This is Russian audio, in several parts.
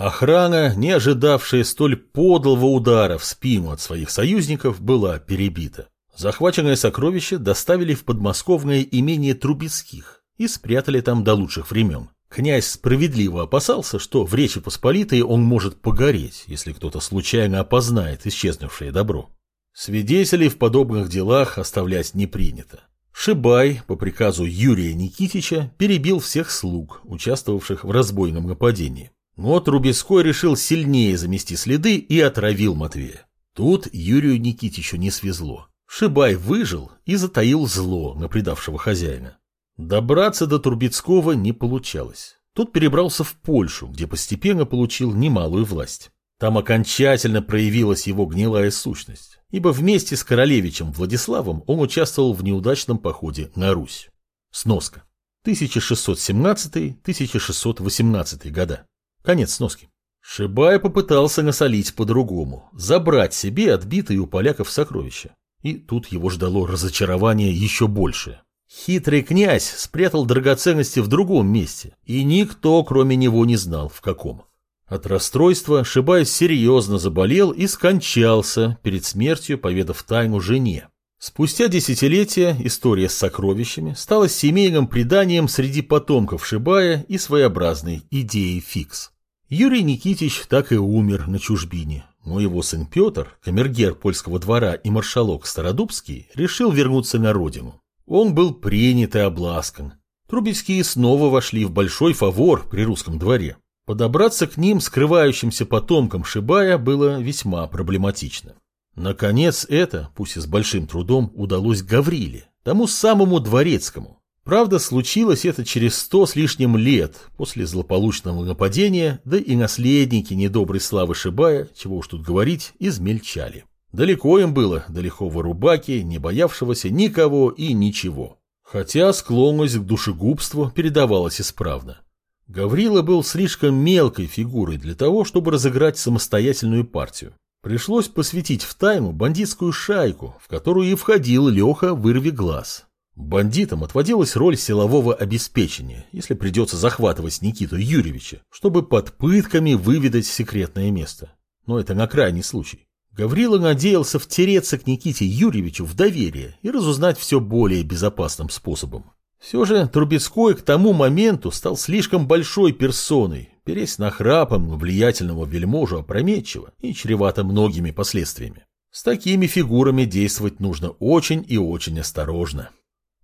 Охрана, не ожидавшая столь подлого удара в спину от своих союзников, была перебита. Захваченное сокровище доставили в подмосковное имение Трубецких и спрятали там до лучших времен. Князь справедливо опасался, что в Речи Посполитой он может погореть, если кто-то случайно опознает исчезнувшее добро. Свидетелей в подобных делах оставлять не принято. Шибай по приказу Юрия Никитича перебил всех слуг, участвовавших в разбойном нападении. Но Трубецкой решил сильнее замести следы и отравил Матвея. Тут Юрию Никитичу не свезло. Шибай выжил и затаил зло на предавшего хозяина. Добраться до Трубецкого не получалось. Тот перебрался в Польшу, где постепенно получил немалую власть. Там окончательно проявилась его гнилая сущность, ибо вместе с королевичем Владиславом он участвовал в неудачном походе на Русь. Сноска. 1617-1618 года. Конец сноски. Шибай попытался насолить по-другому, забрать себе отбитые у поляков сокровища. И тут его ждало разочарование еще большее. Хитрый князь спрятал драгоценности в другом месте, и никто, кроме него, не знал, в каком. От расстройства Шибай серьезно заболел и скончался, перед смертью поведав тайну жене. Спустя десятилетия история с сокровищами стала семейным преданием среди потомков Шибая и своеобразной идеей фикс. Юрий Никитич так и умер на чужбине, но его сын Петр, камергер польского двора и маршалок Стародубский, решил вернуться на родину. Он был принят и обласкан. Трубецкие снова вошли в большой фавор при русском дворе. Подобраться к ним, скрывающимся потомкам Шибая, было весьма проблематично. Наконец это, пусть и с большим трудом, удалось Гавриле, тому самому дворецкому. Правда, случилось это через сто с лишним лет после злополучного нападения, да и наследники недоброй славы Шибая, чего уж тут говорить, измельчали. Далеко им было до лихого рубаки, не боявшегося никого и ничего. Хотя склонность к душегубству передавалась исправно. Гаврила был слишком мелкой фигурой для того, чтобы разыграть самостоятельную партию. Пришлось посвятить в тайну бандитскую шайку, в которую и входил Леха «Вырви глаз». Бандитам отводилась роль силового обеспечения, если придется захватывать Никиту Юрьевича, чтобы под пытками выведать секретное место. Но это на крайний случай. Гаврила надеялся втереться к Никите Юрьевичу в доверие и разузнать все более безопасным способом. Все же Трубецкой к тому моменту стал слишком большой персоной, пересть нахрапом влиятельного вельможу опрометчиво и чревато многими последствиями. С такими фигурами действовать нужно очень и очень осторожно.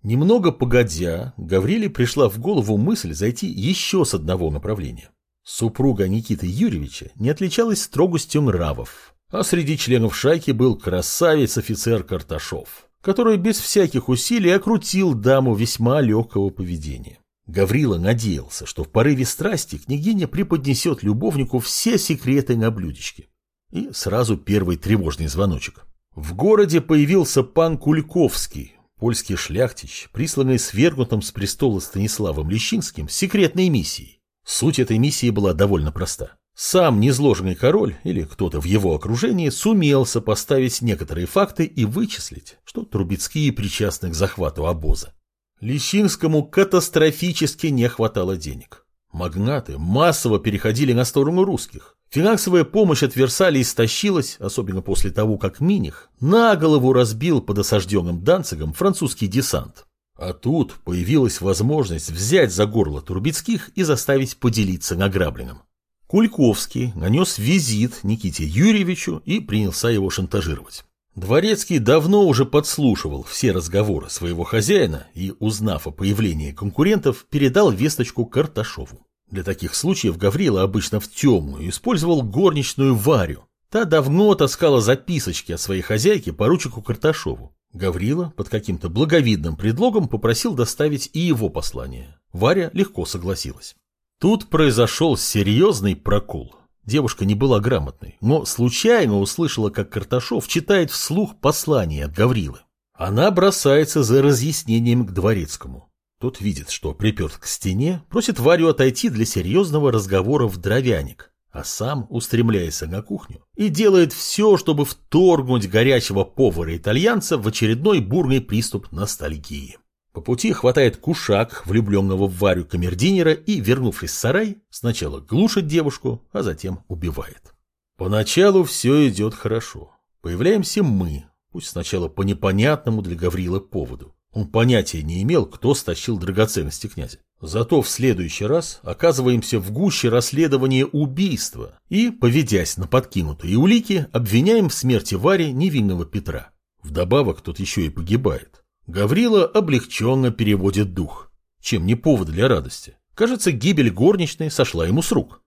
Немного погодя, Гавриле пришла в голову мысль зайти еще с одного направления. Супруга Никиты Юрьевича не отличалась строгостью нравов, а среди членов шайки был красавец-офицер Карташов, который без всяких усилий окрутил даму весьма легкого поведения. Гаврила надеялся, что в порыве страсти княгиня преподнесет любовнику все секреты на блюдечке. И сразу первый тревожный звоночек. В городе появился пан Кульковский, польский шляхтич, присланный свергнутым с престола Станиславом Лещинским секретной миссией. Суть этой миссии была довольно проста. Сам незложенный король или кто-то в его окружении сумел сопоставить некоторые факты и вычислить, что Трубецкие причастны к захвату обоза. Лещинскому катастрофически не хватало денег. Магнаты массово переходили на сторону русских. Финансовая помощь от Версалей истощилась, особенно после того, как Миних на голову разбил под осажденным Данцигом французский десант. А тут появилась возможность взять за горло Турбецких и заставить поделиться награбленным. Кульковский нанес визит Никите Юрьевичу и принялся его шантажировать. Дворецкий давно уже подслушивал все разговоры своего хозяина и, узнав о появлении конкурентов, передал весточку Карташову. Для таких случаев Гаврила обычно в темную использовал горничную Варю. Та давно таскала записочки от своей хозяйки поручику Карташову. Гаврила под каким-то благовидным предлогом попросил доставить и его послание. Варя легко согласилась. Тут произошел серьезный прокол. Девушка не была грамотной, но случайно услышала, как Карташов читает вслух послание от Гаврилы. Она бросается за разъяснением к дворецкому. Тот видит, что приперт к стене, просит Варю отойти для серьезного разговора в дровяник, а сам устремляется на кухню и делает все, чтобы вторгнуть горячего повара-итальянца в очередной бурный приступ ностальгии. По пути хватает кушак, влюбленного в Варю камердинера, и, вернувшись в сарай, сначала глушит девушку, а затем убивает. Поначалу все идет хорошо. Появляемся мы, пусть сначала по непонятному для Гаврила поводу. Он понятия не имел, кто стащил драгоценности князя. Зато в следующий раз оказываемся в гуще расследования убийства и, поведясь на подкинутые улики, обвиняем в смерти Вари невинного Петра. Вдобавок тот еще и погибает. Гаврила облегченно переводит дух. Чем не повод для радости. Кажется, гибель горничной сошла ему с рук.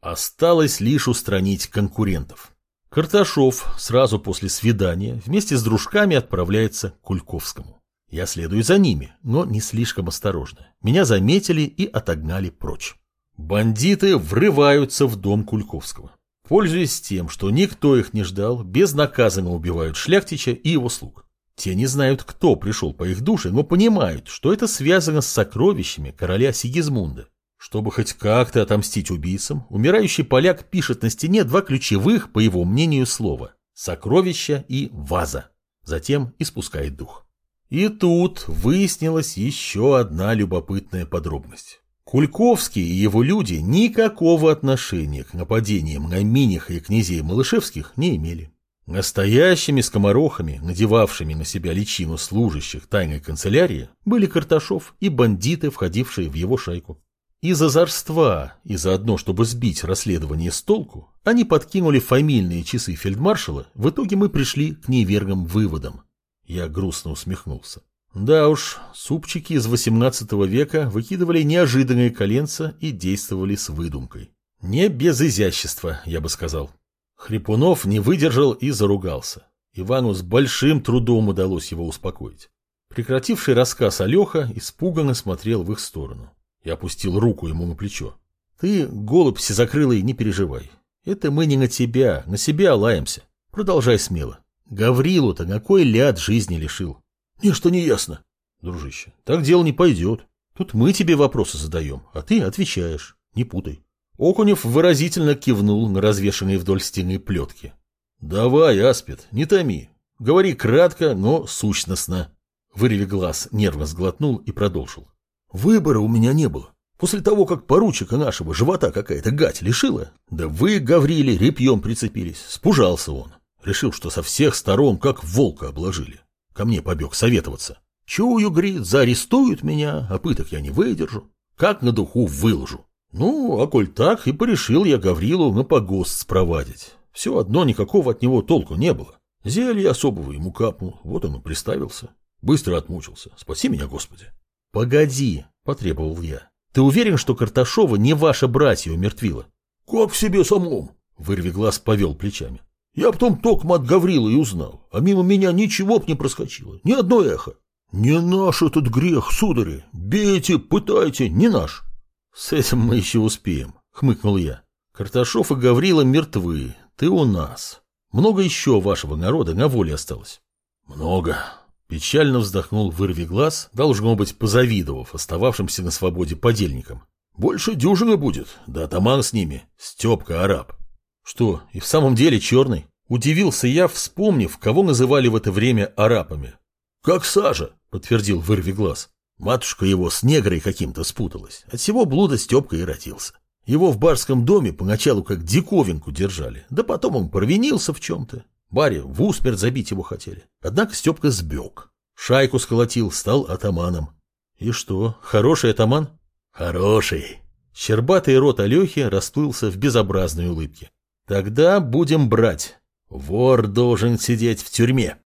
Осталось лишь устранить конкурентов. Карташов сразу после свидания вместе с дружками отправляется к Кульковскому. Я следую за ними, но не слишком осторожно. Меня заметили и отогнали прочь. Бандиты врываются в дом Кульковского. Пользуясь тем, что никто их не ждал, безнаказанно убивают Шляхтича и его слуг. Те не знают, кто пришел по их душе, но понимают, что это связано с сокровищами короля Сигизмунда. Чтобы хоть как-то отомстить убийцам, умирающий поляк пишет на стене два ключевых, по его мнению, слова – «сокровища» и «ваза». Затем испускает дух. И тут выяснилась еще одна любопытная подробность. Кульковский и его люди никакого отношения к нападениям на Миниха и князей Малышевских не имели. Настоящими скоморохами, надевавшими на себя личину служащих тайной канцелярии, были Карташов и бандиты, входившие в его шайку. Из озорства и заодно, чтобы сбить расследование с толку, они подкинули фамильные часы фельдмаршала, в итоге мы пришли к невергам выводам. Я грустно усмехнулся. Да уж, супчики из XVIII века выкидывали неожиданные коленца и действовали с выдумкой. Не без изящества, я бы сказал. Хрипунов не выдержал и заругался. Ивану с большим трудом удалось его успокоить. Прекративший рассказ Алеха испуганно смотрел в их сторону. Я опустил руку ему на плечо. «Ты, голубь всезакрылый, не переживай. Это мы не на тебя, на себя лаемся. Продолжай смело. Гаврилу-то на кой ляд жизни лишил? Нечто не ясно. Дружище, так дело не пойдет. Тут мы тебе вопросы задаем, а ты отвечаешь. Не путай. Окунев выразительно кивнул на развешанные вдоль стены плетки. Давай, Аспид, не томи. Говори кратко, но сущностно. Вырви глаз нервно сглотнул и продолжил. Выбора у меня не было. После того, как поручика нашего живота какая-то гать лишила, да вы, Гаврили, репьем прицепились, спужался он. Решил, что со всех сторон как волка обложили. Ко мне побег советоваться. Чую, говорит, заарестуют меня, а пыток я не выдержу. Как на духу выложу. Ну, а коль так, и порешил я Гаврилу на погост спровадить. Все одно никакого от него толку не было. Зелье особого ему капнул, вот он и приставился. Быстро отмучился. Спаси меня, Господи. Погоди, потребовал я. Ты уверен, что Карташова не ваша братья умертвила? Как себе самом? Вырви глаз повел плечами. Я потом токмо от Гаврила и узнал, а мимо меня ничего б не проскочило, ни одно эхо. Не наш этот грех, судари, бейте, пытайте, не наш. С этим мы еще успеем, хмыкнул я. Карташов и Гаврила мертвы, ты у нас. Много еще вашего народа на воле осталось. Много. Печально вздохнул вырви глаз, должно быть, позавидовав остававшимся на свободе подельникам. Больше дюжины будет, да атаман с ними, Степка араб. Что, и в самом деле черный? Удивился я, вспомнив, кого называли в это время арапами. Как сажа, подтвердил вырви глаз. Матушка его с негрой каким-то спуталась. От всего блуда Степка и родился. Его в барском доме поначалу как диковинку держали, да потом он провинился в чем-то. Баре в усмерть забить его хотели. Однако Степка сбег. Шайку сколотил, стал атаманом. И что, хороший атаман? Хороший. Щербатый рот Алехи расплылся в безобразной улыбке. Тогда будем брать. Вор должен сидеть в тюрьме.